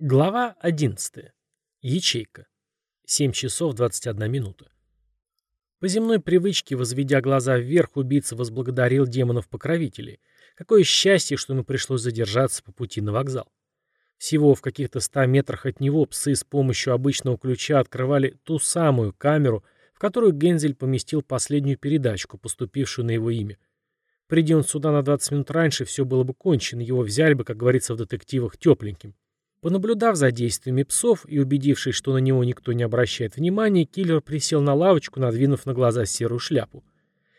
Глава 11. Ячейка. 7 часов 21 минута. По земной привычке, возведя глаза вверх, убийца возблагодарил демонов-покровителей. Какое счастье, что ему пришлось задержаться по пути на вокзал. Всего в каких-то ста метрах от него псы с помощью обычного ключа открывали ту самую камеру, в которую Гензель поместил последнюю передачку, поступившую на его имя. Приди он сюда на 20 минут раньше, все было бы кончено, его взяли бы, как говорится в детективах, тепленьким. Понаблюдав за действиями псов и убедившись, что на него никто не обращает внимания, киллер присел на лавочку, надвинув на глаза серую шляпу.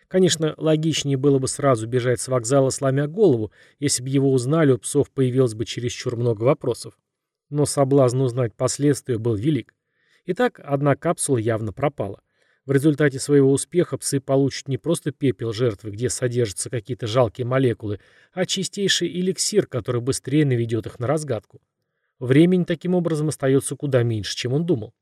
Конечно, логичнее было бы сразу бежать с вокзала, сломя голову, если бы его узнали, у псов появилось бы чересчур много вопросов. Но соблазн узнать последствия был велик. Итак, одна капсула явно пропала. В результате своего успеха псы получат не просто пепел жертвы, где содержатся какие-то жалкие молекулы, а чистейший эликсир, который быстрее наведет их на разгадку. Времени таким образом остается куда меньше, чем он думал.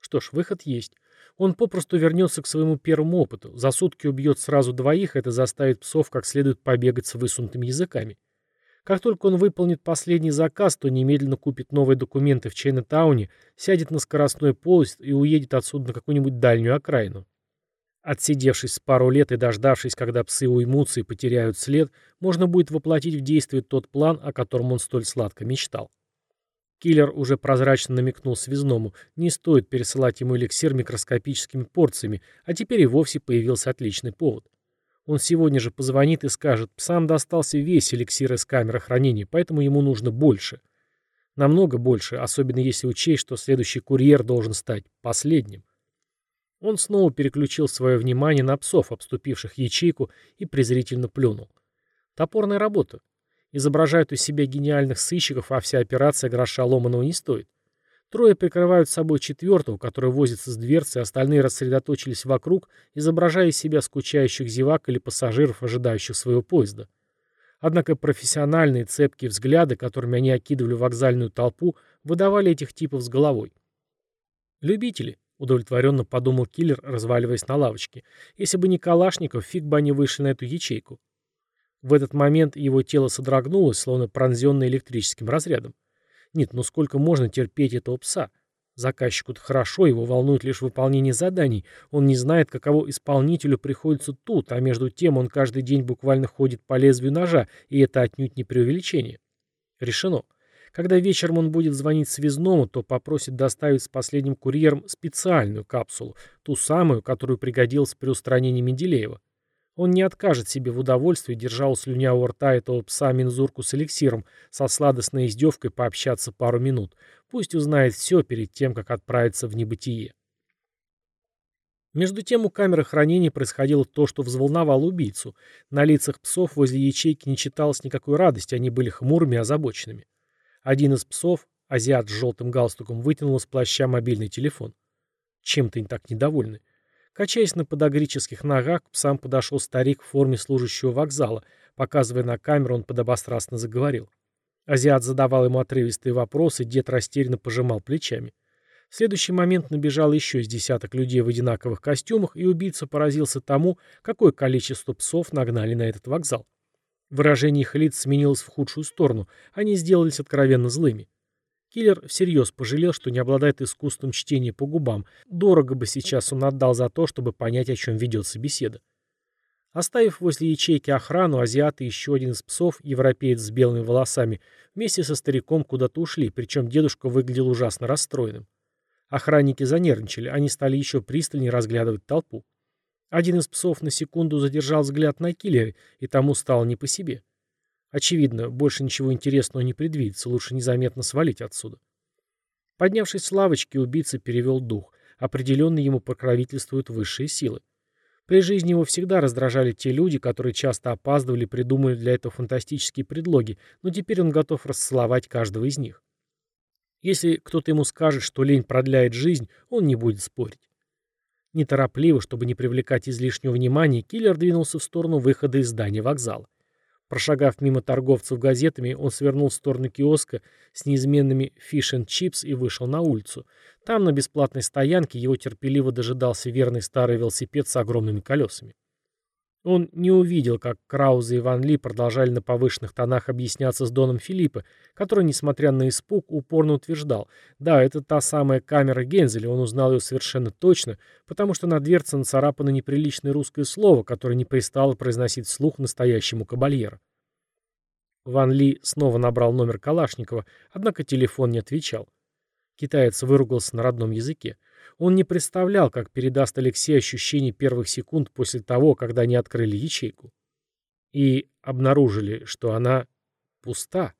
Что ж, выход есть. Он попросту вернется к своему первому опыту. За сутки убьет сразу двоих, это заставит псов как следует побегать с высунутыми языками. Как только он выполнит последний заказ, то немедленно купит новые документы в Чайна-тауне, сядет на скоростной поезд и уедет отсюда на какую-нибудь дальнюю окраину. Отсидевшись пару лет и дождавшись, когда псы уймутся и потеряют след, можно будет воплотить в действие тот план, о котором он столь сладко мечтал. Киллер уже прозрачно намекнул связному, не стоит пересылать ему эликсир микроскопическими порциями, а теперь и вовсе появился отличный повод. Он сегодня же позвонит и скажет, псам достался весь эликсир из камеры хранения, поэтому ему нужно больше. Намного больше, особенно если учесть, что следующий курьер должен стать последним. Он снова переключил свое внимание на псов, обступивших ячейку, и презрительно плюнул. Топорная работа. Изображают из себя гениальных сыщиков, а вся операция гроша ломаного не стоит. Трое прикрывают собой четвертого, который возится с дверцей, остальные рассредоточились вокруг, изображая из себя скучающих зевак или пассажиров, ожидающих своего поезда. Однако профессиональные цепкие взгляды, которыми они окидывали вокзальную толпу, выдавали этих типов с головой. «Любители», — удовлетворенно подумал киллер, разваливаясь на лавочке. «Если бы не Калашников, фиг бы они вышли на эту ячейку». В этот момент его тело содрогнулось, словно пронзенное электрическим разрядом. Нет, ну сколько можно терпеть этого пса? Заказчику-то хорошо, его волнует лишь выполнение заданий. Он не знает, каково исполнителю приходится тут, а между тем он каждый день буквально ходит по лезвию ножа, и это отнюдь не преувеличение. Решено. Когда вечером он будет звонить связному, то попросит доставить с последним курьером специальную капсулу, ту самую, которую пригодилась при устранении Менделеева. Он не откажет себе в удовольствии, держа у слюня у рта этого пса мензурку с эликсиром, со сладостной издевкой пообщаться пару минут. Пусть узнает все перед тем, как отправиться в небытие. Между тем у камеры хранения происходило то, что взволновало убийцу. На лицах псов возле ячейки не читалось никакой радости, они были хмурыми и озабоченными. Один из псов, азиат с желтым галстуком, вытянул из плаща мобильный телефон. Чем-то они так недовольны. Качаясь на подогрических ногах, к псам подошел старик в форме служащего вокзала. Показывая на камеру, он подобострастно заговорил. Азиат задавал ему отрывистые вопросы, дед растерянно пожимал плечами. В следующий момент набежало еще из десяток людей в одинаковых костюмах, и убийца поразился тому, какое количество псов нагнали на этот вокзал. Выражение их лиц сменилось в худшую сторону, они сделались откровенно злыми. Киллер всерьез пожалел, что не обладает искусством чтения по губам. Дорого бы сейчас он отдал за то, чтобы понять, о чем ведется беседа. Оставив возле ячейки охрану, азиаты и еще один из псов, европеец с белыми волосами, вместе со стариком куда-то ушли, причем дедушка выглядел ужасно расстроенным. Охранники занервничали, они стали еще пристальнее разглядывать толпу. Один из псов на секунду задержал взгляд на киллере, и тому стало не по себе. Очевидно, больше ничего интересного не предвидится, лучше незаметно свалить отсюда. Поднявшись с лавочки, убийца перевел дух. Определенно ему покровительствуют высшие силы. При жизни его всегда раздражали те люди, которые часто опаздывали и придумали для этого фантастические предлоги, но теперь он готов расцеловать каждого из них. Если кто-то ему скажет, что лень продляет жизнь, он не будет спорить. Неторопливо, чтобы не привлекать излишнего внимания, киллер двинулся в сторону выхода из здания вокзала. Прошагав мимо торговцев газетами, он свернул в сторону киоска с неизменными fish and chips и вышел на улицу. Там, на бесплатной стоянке, его терпеливо дожидался верный старый велосипед с огромными колесами. Он не увидел, как Краузе и Ван Ли продолжали на повышенных тонах объясняться с Доном Филиппа, который, несмотря на испуг, упорно утверждал. Да, это та самая камера Гензеля, он узнал ее совершенно точно, потому что на дверце нацарапано неприличное русское слово, которое не пристало произносить вслух настоящему кабальеру. Ван Ли снова набрал номер Калашникова, однако телефон не отвечал. Китаец выругался на родном языке. Он не представлял, как передаст Алексею ощущение первых секунд после того, когда они открыли ячейку. И обнаружили, что она пуста.